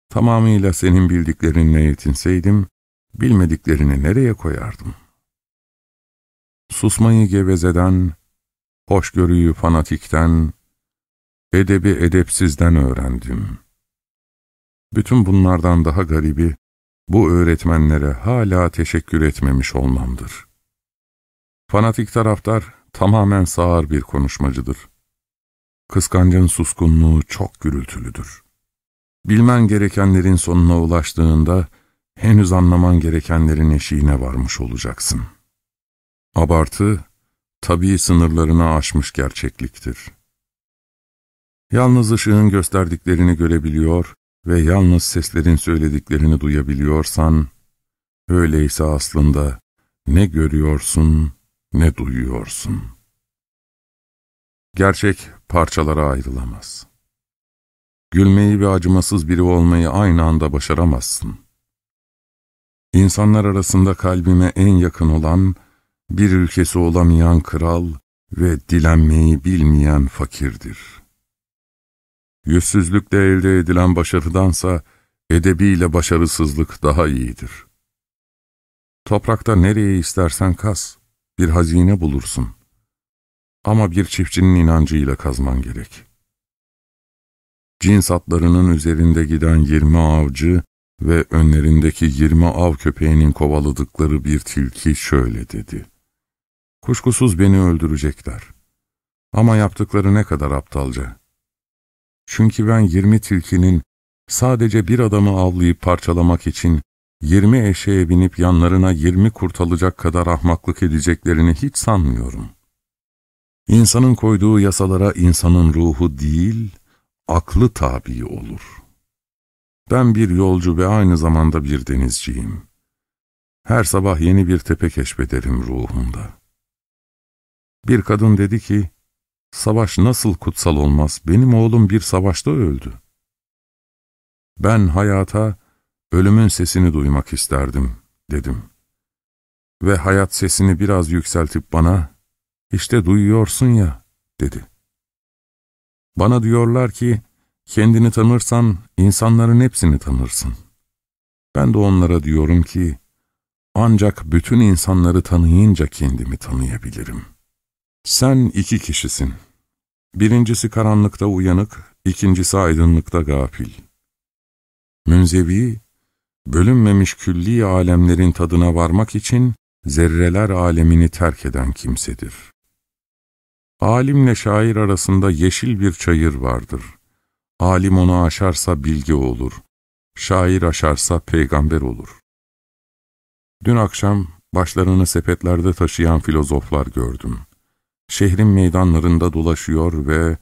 Tamamıyla senin bildiklerinle yetinseydim, bilmediklerini nereye koyardım? Susmayı gevezeden, hoşgörüyü fanatikten, edebi edepsizden öğrendim. Bütün bunlardan daha garibi, bu öğretmenlere hala teşekkür etmemiş olmamdır. Fanatik taraftar tamamen sağır bir konuşmacıdır. Kıskancın suskunluğu çok gürültülüdür. Bilmen gerekenlerin sonuna ulaştığında, henüz anlaman gerekenlerin eşiğine varmış olacaksın. Abartı, tabii sınırlarını aşmış gerçekliktir. Yalnız ışığın gösterdiklerini görebiliyor ve yalnız seslerin söylediklerini duyabiliyorsan, öyleyse aslında ne görüyorsun ne duyuyorsun. Gerçek parçalara ayrılamaz. Gülmeyi ve acımasız biri olmayı aynı anda başaramazsın. İnsanlar arasında kalbime en yakın olan, bir ülkesi olamayan kral ve dilenmeyi bilmeyen fakirdir. Yüzsüzlükle elde edilen başarıdansa, edebiyle başarısızlık daha iyidir. Toprakta nereye istersen kaz, bir hazine bulursun. Ama bir çiftçinin inancıyla kazman gerek. Cins atlarının üzerinde giden yirmi avcı ve önlerindeki yirmi av köpeğinin kovaladıkları bir tilki şöyle dedi. Kuşkusuz beni öldürecekler. Ama yaptıkları ne kadar aptalca. Çünkü ben yirmi tilkinin sadece bir adamı avlayıp parçalamak için yirmi eşeğe binip yanlarına yirmi kurt alacak kadar ahmaklık edeceklerini hiç sanmıyorum. İnsanın koyduğu yasalara insanın ruhu değil, aklı tabi olur. Ben bir yolcu ve aynı zamanda bir denizciyim. Her sabah yeni bir tepe keşfederim ruhumda. Bir kadın dedi ki, savaş nasıl kutsal olmaz, benim oğlum bir savaşta öldü. Ben hayata, ölümün sesini duymak isterdim, dedim. Ve hayat sesini biraz yükseltip bana, işte duyuyorsun ya, dedi. Bana diyorlar ki, kendini tanırsan insanların hepsini tanırsın. Ben de onlara diyorum ki, ancak bütün insanları tanıyınca kendimi tanıyabilirim. Sen iki kişisin. Birincisi karanlıkta uyanık, ikincisi aydınlıkta gafil. Münzevi, bölünmemiş külli alemlerin tadına varmak için zerreler alemini terk eden kimsedir. Alimle şair arasında yeşil bir çayır vardır. Alim onu aşarsa bilgi olur. Şair aşarsa peygamber olur. Dün akşam başlarını sepetlerde taşıyan filozoflar gördüm. Şehrin meydanlarında dolaşıyor ve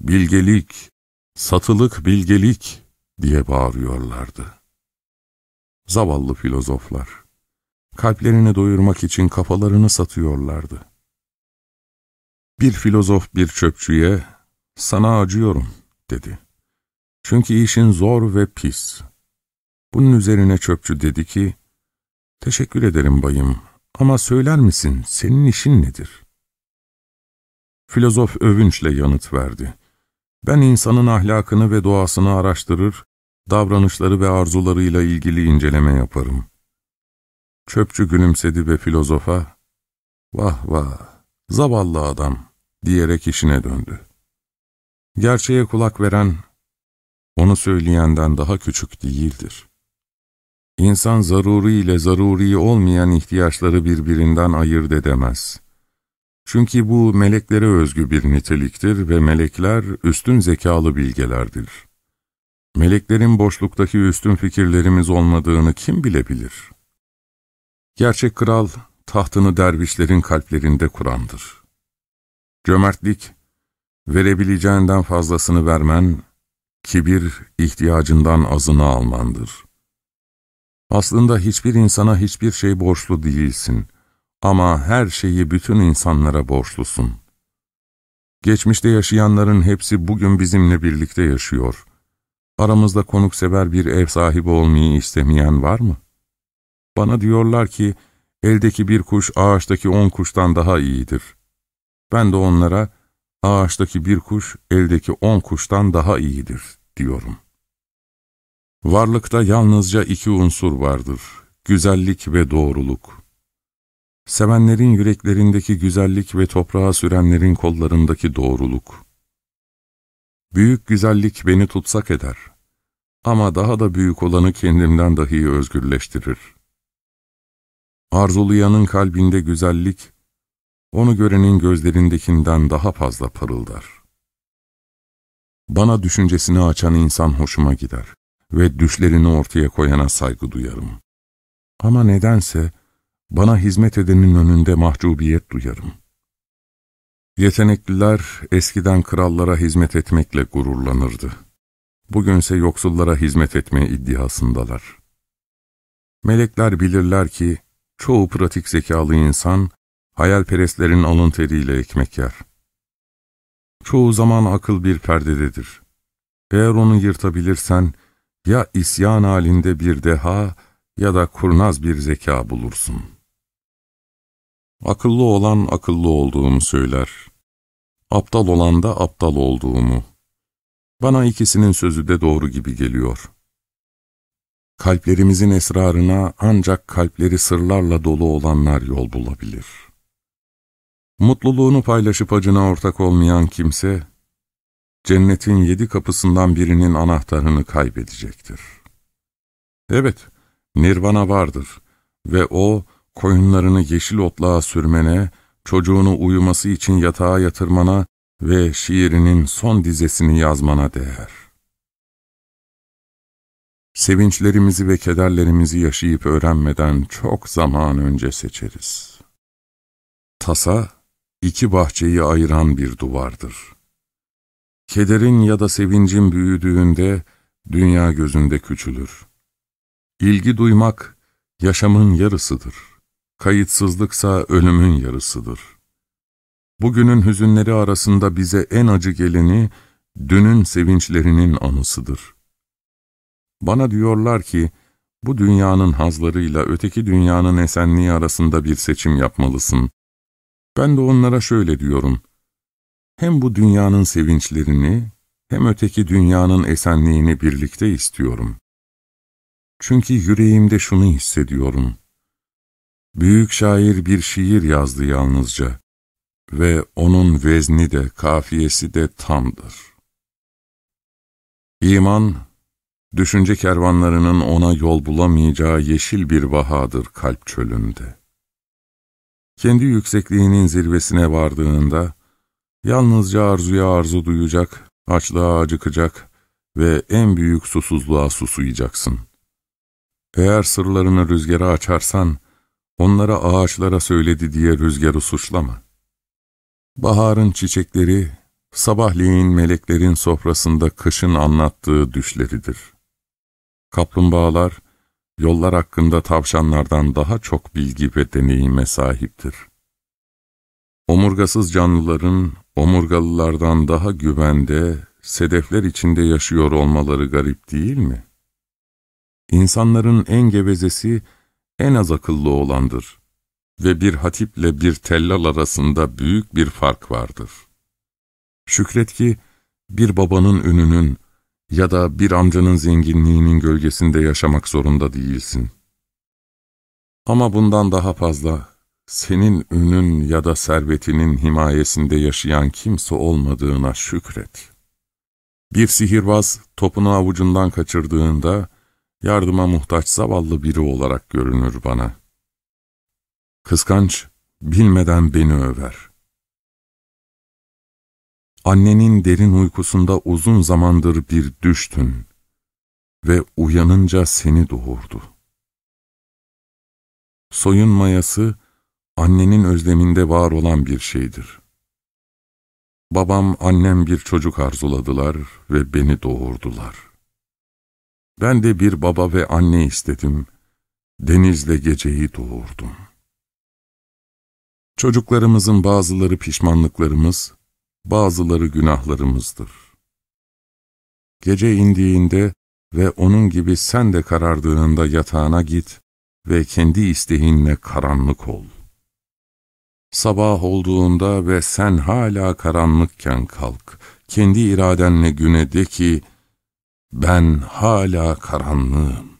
bilgelik, satılık bilgelik diye bağırıyorlardı. Zavallı filozoflar, kalplerini doyurmak için kafalarını satıyorlardı. Bir filozof bir çöpçüye, sana acıyorum dedi. Çünkü işin zor ve pis. Bunun üzerine çöpçü dedi ki, teşekkür ederim bayım ama söyler misin senin işin nedir? Filozof övünçle yanıt verdi. Ben insanın ahlakını ve doğasını araştırır, davranışları ve arzularıyla ilgili inceleme yaparım. Çöpçü gülümsedi ve filozofa, vah vah, zavallı adam diyerek işine döndü. Gerçeğe kulak veren, onu söyleyenden daha küçük değildir. İnsan zaruri ile zaruri olmayan ihtiyaçları birbirinden ayırt edemez. Çünkü bu meleklere özgü bir niteliktir ve melekler üstün zekalı bilgelerdir. Meleklerin boşluktaki üstün fikirlerimiz olmadığını kim bilebilir? Gerçek kral, tahtını dervişlerin kalplerinde kurandır. Cömertlik, verebileceğinden fazlasını vermen, kibir, ihtiyacından azını almandır. Aslında hiçbir insana hiçbir şey borçlu değilsin. Ama her şeyi bütün insanlara borçlusun. Geçmişte yaşayanların hepsi bugün bizimle birlikte yaşıyor. Aramızda konuksever bir ev sahibi olmayı istemeyen var mı? Bana diyorlar ki, eldeki bir kuş ağaçtaki on kuştan daha iyidir. Ben de onlara, ağaçtaki bir kuş eldeki on kuştan daha iyidir, diyorum. Varlıkta yalnızca iki unsur vardır, güzellik ve doğruluk. Sevenlerin yüreklerindeki güzellik ve toprağa sürenlerin kollarındaki doğruluk. Büyük güzellik beni tutsak eder. Ama daha da büyük olanı kendimden dahi özgürleştirir. Arzulayanın kalbinde güzellik, onu görenin gözlerindekinden daha fazla parıldar. Bana düşüncesini açan insan hoşuma gider ve düşlerini ortaya koyana saygı duyarım. Ama nedense bana hizmet edenin önünde mahcubiyet duyarım. Yetenekliler eskiden krallara hizmet etmekle gururlanırdı. Bugünse yoksullara hizmet etme iddiasındalar. Melekler bilirler ki, çoğu pratik zekalı insan, hayalperestlerin alın teriyle ekmek yer. Çoğu zaman akıl bir perdededir. Eğer onu yırtabilirsen, ya isyan halinde bir deha ya da kurnaz bir zeka bulursun. Akıllı olan akıllı olduğumu söyler. Aptal olan da aptal olduğumu. Bana ikisinin sözü de doğru gibi geliyor. Kalplerimizin esrarına ancak kalpleri sırlarla dolu olanlar yol bulabilir. Mutluluğunu paylaşıp acına ortak olmayan kimse, cennetin yedi kapısından birinin anahtarını kaybedecektir. Evet, nirvana vardır ve o, koyunlarını yeşil otluğa sürmene, çocuğunu uyuması için yatağa yatırmana ve şiirinin son dizesini yazmana değer. Sevinçlerimizi ve kederlerimizi yaşayıp öğrenmeden çok zaman önce seçeriz. Tasa, iki bahçeyi ayıran bir duvardır. Kederin ya da sevincin büyüdüğünde dünya gözünde küçülür. İlgi duymak yaşamın yarısıdır. Kayıtsızlıksa ölümün yarısıdır. Bugünün hüzünleri arasında bize en acı geleni dünün sevinçlerinin anısıdır. Bana diyorlar ki, bu dünyanın hazlarıyla öteki dünyanın esenliği arasında bir seçim yapmalısın. Ben de onlara şöyle diyorum. Hem bu dünyanın sevinçlerini, hem öteki dünyanın esenliğini birlikte istiyorum. Çünkü yüreğimde şunu hissediyorum. Büyük şair bir şiir yazdı yalnızca ve onun vezni de kafiyesi de tamdır. İman, düşünce kervanlarının ona yol bulamayacağı yeşil bir vahadır kalp çölünde. Kendi yüksekliğinin zirvesine vardığında, yalnızca arzuya arzu duyacak, açlığa acıkacak ve en büyük susuzluğa susuyacaksın. Eğer sırlarını rüzgara açarsan, onlara ağaçlara söyledi diye rüzgarı suçlama. Baharın çiçekleri, sabahleyin meleklerin sofrasında kışın anlattığı düşleridir. Kaplumbağalar, yollar hakkında tavşanlardan daha çok bilgi ve deneyime sahiptir. Omurgasız canlıların omurgalılardan daha güvende, sedefler içinde yaşıyor olmaları garip değil mi? İnsanların en gevezesi, en az akıllı olandır ve bir hatiple bir tellal arasında büyük bir fark vardır. Şükret ki, bir babanın ününün ya da bir amcanın zenginliğinin gölgesinde yaşamak zorunda değilsin. Ama bundan daha fazla, senin ünün ya da servetinin himayesinde yaşayan kimse olmadığına şükret. Bir sihirbaz topunu avucundan kaçırdığında, yardıma muhtaç zavallı biri olarak görünür bana. Kıskanç, bilmeden beni över. Annenin derin uykusunda uzun zamandır bir düştün ve uyanınca seni doğurdu. Soyun mayası, annenin özleminde var olan bir şeydir. Babam, annem bir çocuk arzuladılar ve beni doğurdular. Ben de bir baba ve anne istedim, denizle geceyi doğurdum. Çocuklarımızın bazıları pişmanlıklarımız, bazıları günahlarımızdır. Gece indiğinde ve onun gibi sen de karardığında yatağına git ve kendi isteğinle karanlık ol. Sabah olduğunda ve sen hala karanlıkken kalk, kendi iradenle güne de ki, Ben hala karanlığım.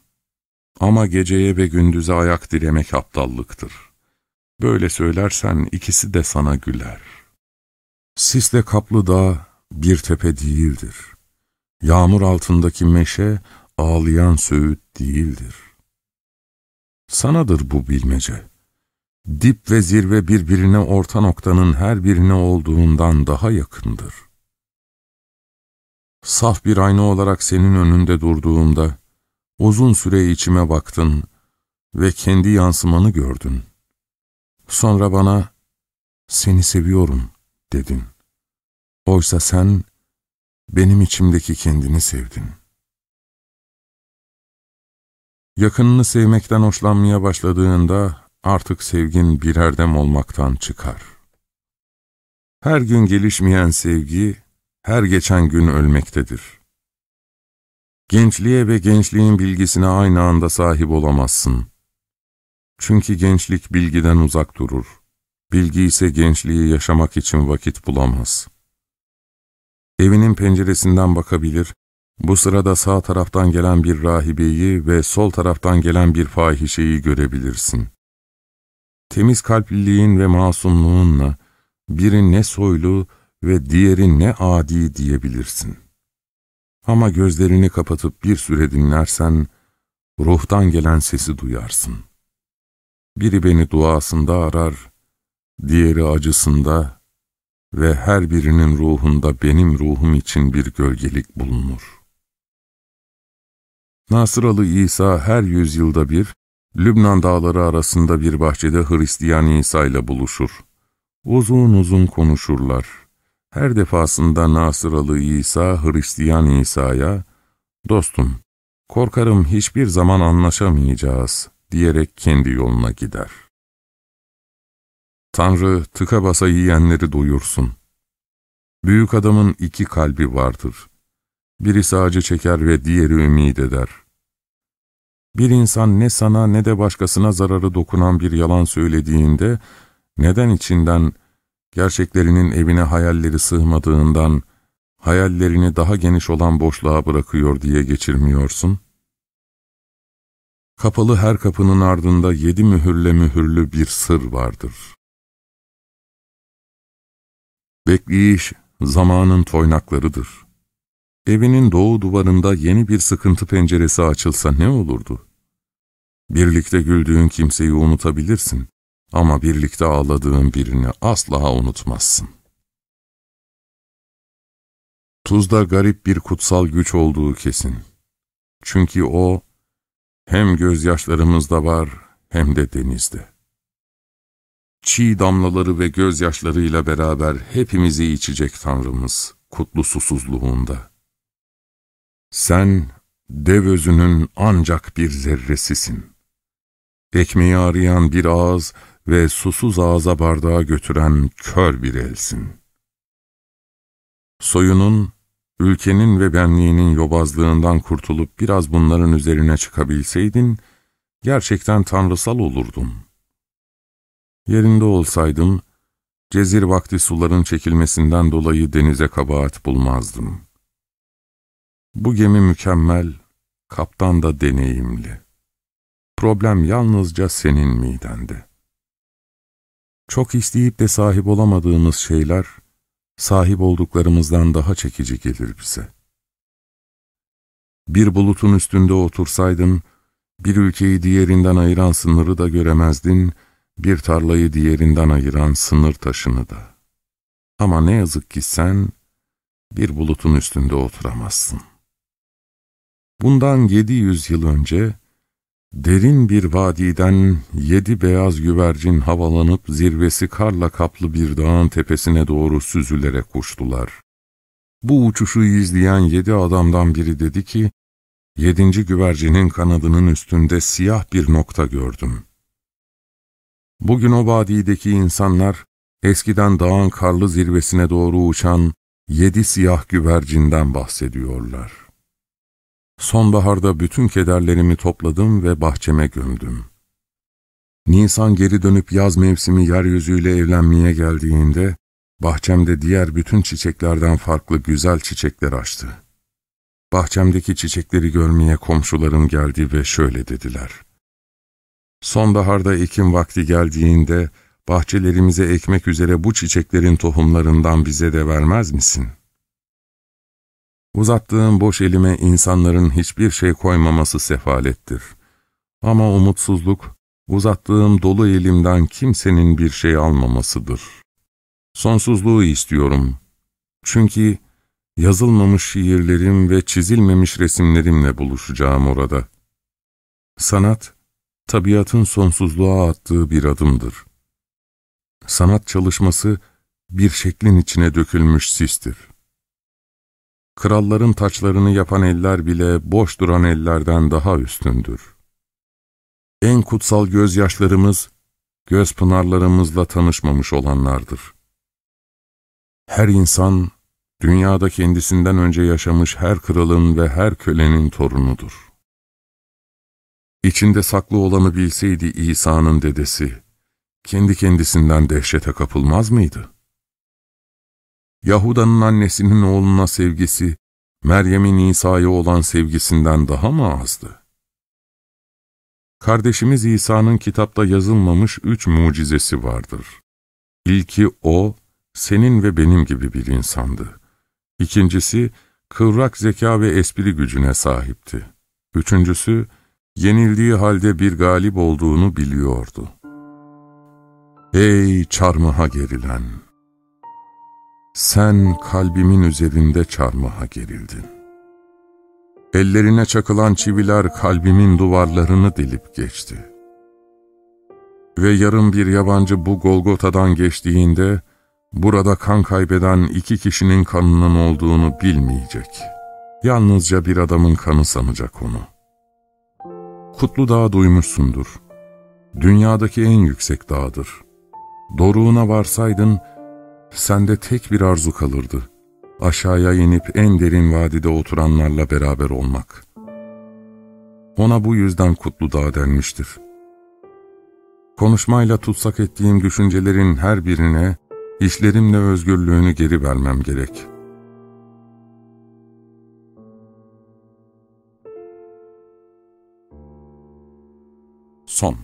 Ama geceye ve gündüze ayak diremek aptallıktır. Böyle söylersen ikisi de sana güler. Sisle kaplı dağ bir tepe değildir. Yağmur altındaki meşe ağlayan söğüt değildir. Sanadır bu bilmece. Dip ve zirve birbirine orta noktanın her birine olduğundan daha yakındır. Saf bir ayna olarak senin önünde durduğumda, uzun süre içime baktın ve kendi yansımanı gördün. Sonra bana, seni seviyorum dedin. Oysa sen, benim içimdeki kendini sevdin. Yakınını sevmekten hoşlanmaya başladığında, artık sevgin bir erdem olmaktan çıkar. Her gün gelişmeyen sevgi, her geçen gün ölmektedir. Gençliğe ve gençliğin bilgisine aynı anda sahip olamazsın. Çünkü gençlik bilgiden uzak durur. Bilgi ise gençliği yaşamak için vakit bulamaz. Evinin penceresinden bakabilir, bu sırada sağ taraftan gelen bir rahibeyi ve sol taraftan gelen bir fahişeyi görebilirsin. Temiz kalpliliğin ve masumluğunla biri ne soylu ve diğeri ne adi diyebilirsin. Ama gözlerini kapatıp bir süre dinlersen, ruhtan gelen sesi duyarsın. Biri beni duasında arar, diğeri acısında ve her birinin ruhunda benim ruhum için bir gölgelik bulunur. Nasıralı İsa her yüzyılda bir, Lübnan dağları arasında bir bahçede Hristiyan İsa ile buluşur. Uzun uzun konuşurlar. Her defasında Nasıralı İsa Hristiyan İsa'ya, ''Dostum, korkarım hiçbir zaman anlaşamayacağız.'' diyerek kendi yoluna gider. Tanrı tıka basa yiyenleri duyursun. Büyük adamın iki kalbi vardır. Birisi acı çeker ve diğeri ümid eder. Bir insan ne sana ne de başkasına zararı dokunan bir yalan söylediğinde, neden içinden, gerçeklerinin evine hayalleri sığmadığından, hayallerini daha geniş olan boşluğa bırakıyor diye geçirmiyorsun? Kapalı her kapının ardında yedi mühürle mühürlü bir sır vardır. Bekleyiş, zamanın toynaklarıdır. Evinin doğu duvarında yeni bir sıkıntı penceresi açılsa ne olurdu? Birlikte güldüğün kimseyi unutabilirsin ama birlikte ağladığın birini asla unutmazsın. Tuzda garip bir kutsal güç olduğu kesin. Çünkü o, hem gözyaşlarımızda var hem de denizde. Çiğ damlaları ve gözyaşlarıyla beraber hepimizi içecek Tanrımız, kutlu susuzluğunda. Sen, dev özünün ancak bir zerresisin. Ekmeği arayan bir ağız ve susuz ağza bardağı götüren kör bir elsin. Soyunun, ülkenin ve benliğinin yobazlığından kurtulup biraz bunların üzerine çıkabilseydin, gerçekten tanrısal olurdun. Yerinde olsaydım, cezir vakti suların çekilmesinden dolayı denize kabahat bulmazdım. Bu gemi mükemmel, kaptan da deneyimli. Problem yalnızca senin midende. Çok isteyip de sahip olamadığımız şeyler, sahip olduklarımızdan daha çekici gelir bize. Bir bulutun üstünde otursaydın, bir ülkeyi diğerinden ayıran sınırı da göremezdin, bir tarlayı diğerinden ayıran sınır taşını da. Ama ne yazık ki sen, bir bulutun üstünde oturamazsın. Bundan yedi yüz yıl önce, derin bir vadiden yedi beyaz güvercin havalanıp zirvesi karla kaplı bir dağın tepesine doğru süzülerek uçtular. Bu uçuşu izleyen yedi adamdan biri dedi ki, yedinci güvercinin kanadının üstünde siyah bir nokta gördüm. Bugün o vadideki insanlar, eskiden dağın karlı zirvesine doğru uçan yedi siyah güvercinden bahsediyorlar. Sonbaharda bütün kederlerimi topladım ve bahçeme gömdüm. Nisan geri dönüp yaz mevsimi yeryüzüyle evlenmeye geldiğinde, bahçemde diğer bütün çiçeklerden farklı güzel çiçekler açtı. bahçemdeki çiçekleri görmeye komşularım geldi ve şöyle dediler. Sonbaharda ekim vakti geldiğinde bahçelerimize ekmek üzere bu çiçeklerin tohumlarından bize de vermez misin? Uzattığım boş elime insanların hiçbir şey koymaması sefalettir. Ama umutsuzluk, uzattığım dolu elimden kimsenin bir şey almamasıdır. Sonsuzluğu istiyorum. Çünkü yazılmamış şiirlerim ve çizilmemiş resimlerimle buluşacağım orada. Sanat, tabiatın sonsuzluğa attığı bir adımdır. Sanat çalışması, bir şeklin içine dökülmüş sistir. Kralların taçlarını yapan eller bile boş duran ellerden daha üstündür. En kutsal gözyaşlarımız, göz pınarlarımızla tanışmamış olanlardır. Her insan, dünyada kendisinden önce yaşamış her kralın ve her kölenin torunudur. İçinde saklı olanı bilseydi İsa'nın dedesi, kendi kendisinden dehşete kapılmaz mıydı? Yahuda'nın annesinin oğluna sevgisi, Meryem'in İsa'ya olan sevgisinden daha mı azdı? Kardeşimiz İsa'nın kitapta yazılmamış üç mucizesi vardır. İlki o, senin ve benim gibi bir insandı. İkincisi, kıvrak zeka ve espri gücüne sahipti. Üçüncüsü, yenildiği halde bir galip olduğunu biliyordu. Ey çarmıha gerilen! Sen kalbimin üzerinde çarmıha gerildin. Ellerine çakılan çiviler kalbimin duvarlarını delip geçti. Ve yarın bir yabancı bu Golgota'dan geçtiğinde, burada kan kaybeden iki kişinin kanının olduğunu bilmeyecek. Yalnızca bir adamın kanı sanacak onu. Kutlu Dağ duymuşsundur. Dünyadaki en yüksek dağdır. Doruğuna varsaydın, sende tek bir arzu kalırdı. Aşağıya inip en derin vadide oturanlarla beraber olmak. Ona bu yüzden Kutlu Dağ denmiştir. Konuşmayla tutsak ettiğim düşüncelerin her birine, işlerimle özgürlüğünü geri vermem gerek. Son